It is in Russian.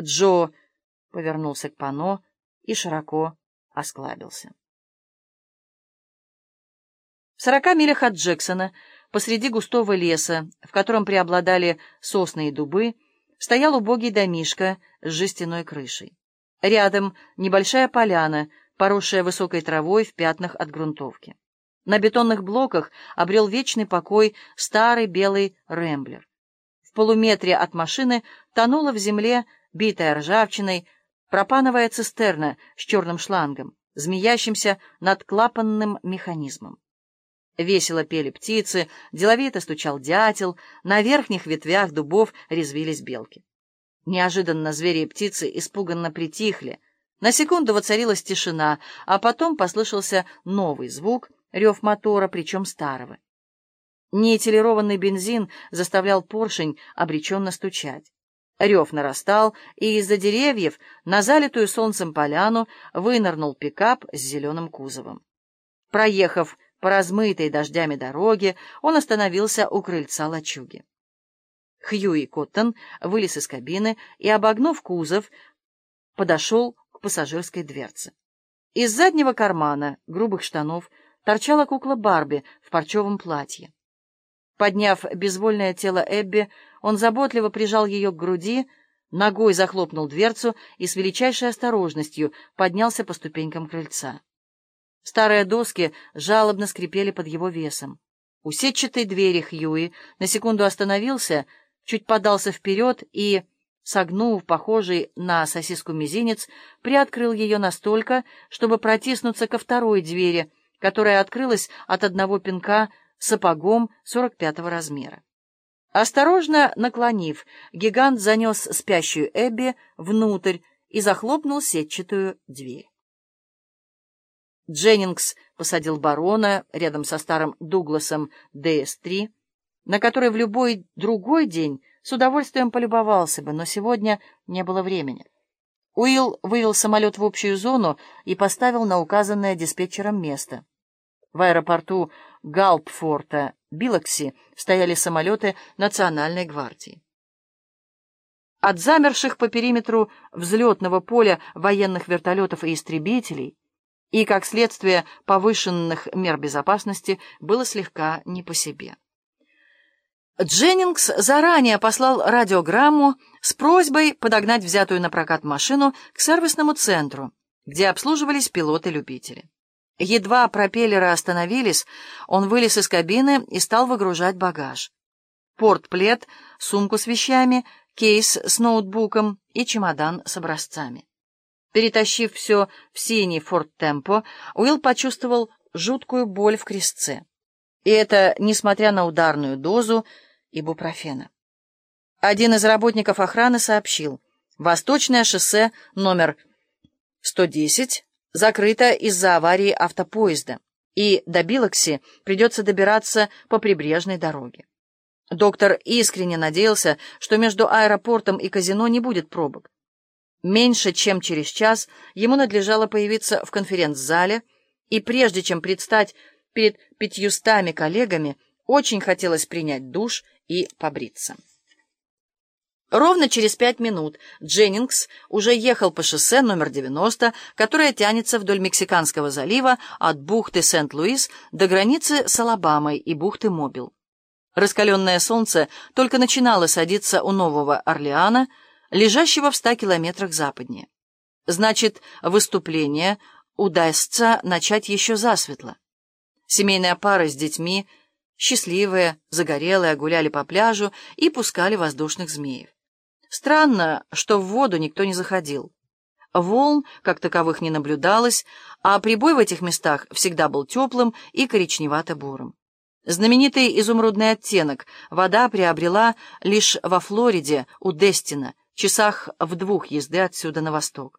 Джо повернулся к пано и широко осклабился. В сорока милях от Джексона, посреди густого леса, в котором преобладали сосны и дубы, стоял убогий домишко с жестяной крышей. Рядом небольшая поляна, поросшая высокой травой в пятнах от грунтовки. На бетонных блоках обрел вечный покой старый белый рэмблер. В полуметре от машины тонула в земле, битая ржавчиной, пропановая цистерна с черным шлангом, змеящимся над клапанным механизмом. Весело пели птицы, деловито стучал дятел, на верхних ветвях дубов резвились белки. Неожиданно звери и птицы испуганно притихли. На секунду воцарилась тишина, а потом послышался новый звук, рев мотора, причем старого. Неэтилированный бензин заставлял поршень обреченно стучать. Рев нарастал, и из-за деревьев на залитую солнцем поляну вынырнул пикап с зеленым кузовом. Проехав по размытой дождями дороге, он остановился у крыльца лачуги. Хьюи Коттон вылез из кабины и, обогнув кузов, подошел к пассажирской дверце. Из заднего кармана грубых штанов торчала кукла Барби в парчевом платье. Подняв безвольное тело Эбби, он заботливо прижал ее к груди, ногой захлопнул дверцу и с величайшей осторожностью поднялся по ступенькам крыльца. Старые доски жалобно скрипели под его весом. У сетчатой двери Хьюи на секунду остановился, чуть подался вперед и, согнув похожий на сосиску мизинец, приоткрыл ее настолько, чтобы протиснуться ко второй двери, которая открылась от одного пинка сапогом 45-го размера. Осторожно наклонив, гигант занес спящую Эбби внутрь и захлопнул сетчатую дверь. Дженнингс посадил барона рядом со старым Дугласом ДС-3, на который в любой другой день с удовольствием полюбовался бы, но сегодня не было времени. Уилл вывел самолет в общую зону и поставил на указанное диспетчером место. В аэропорту Галпфорта, Билокси, стояли самолеты Национальной гвардии. От замерших по периметру взлетного поля военных вертолетов и истребителей и, как следствие повышенных мер безопасности, было слегка не по себе. Дженнингс заранее послал радиограмму с просьбой подогнать взятую на прокат машину к сервисному центру, где обслуживались пилоты-любители. Едва пропеллеры остановились, он вылез из кабины и стал выгружать багаж. Портплет, сумку с вещами, кейс с ноутбуком и чемодан с образцами. Перетащив все в синий Форд Темпо, Уилл почувствовал жуткую боль в крестце. И это несмотря на ударную дозу ибупрофена. Один из работников охраны сообщил, Восточное шоссе номер 110 закрыто из-за аварии автопоезда, и до Билокси придется добираться по прибрежной дороге. Доктор искренне надеялся, что между аэропортом и казино не будет пробок. Меньше чем через час ему надлежало появиться в конференц-зале, и прежде чем предстать перед пятьюстами коллегами, очень хотелось принять душ и побриться. Ровно через пять минут Дженнингс уже ехал по шоссе номер 90, которое тянется вдоль Мексиканского залива от бухты Сент-Луис до границы с Алабамой и бухты Мобил. Раскаленное солнце только начинало садиться у Нового Орлеана, лежащего в ста километрах западнее. Значит, выступление удастся начать еще засветло. Семейная пара с детьми, счастливые, загорелые, гуляли по пляжу и пускали воздушных змеев. Странно, что в воду никто не заходил. Волн, как таковых, не наблюдалось, а прибой в этих местах всегда был теплым и коричневато-бурым. Знаменитый изумрудный оттенок вода приобрела лишь во Флориде у Дестина, часах в двух езды отсюда на восток.